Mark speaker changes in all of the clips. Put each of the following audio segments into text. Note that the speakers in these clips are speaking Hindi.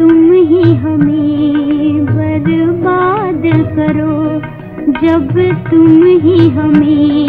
Speaker 1: तुम ही हमें बर्बाद करो जब तुम ही हमें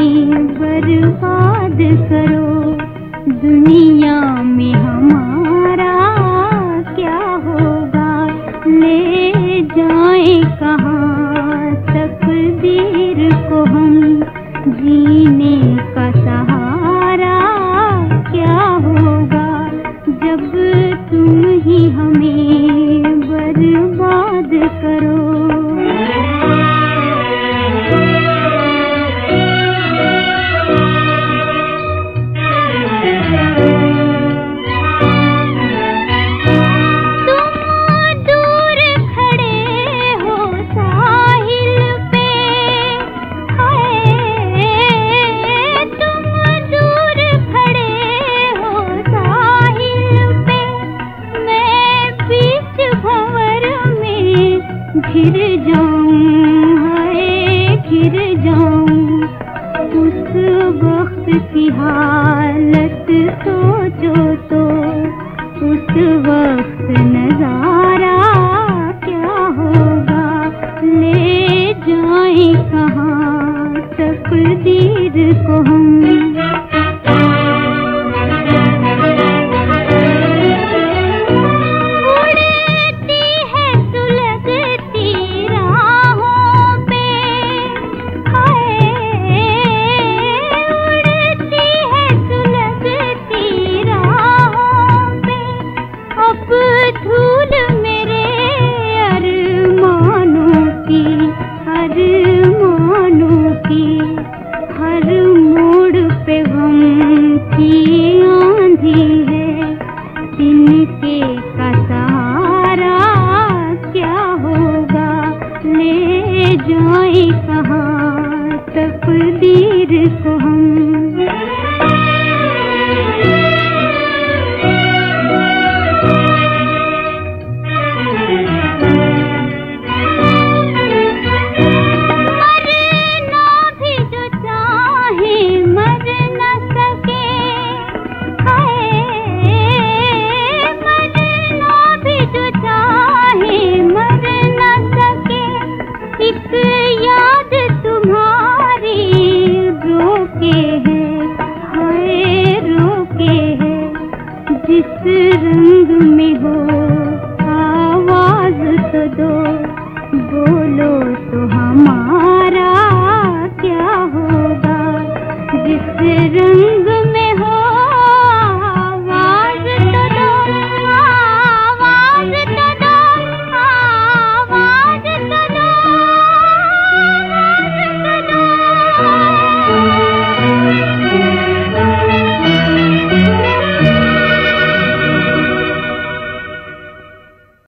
Speaker 1: हाय जाऊँ, उस वक्त की हालत सोचो तो उस वक्त नज़ारा क्या होगा? ले जाए कहाँ तकदीर को हम? जाए कहाँ तकदीर को हम? रंग में हो।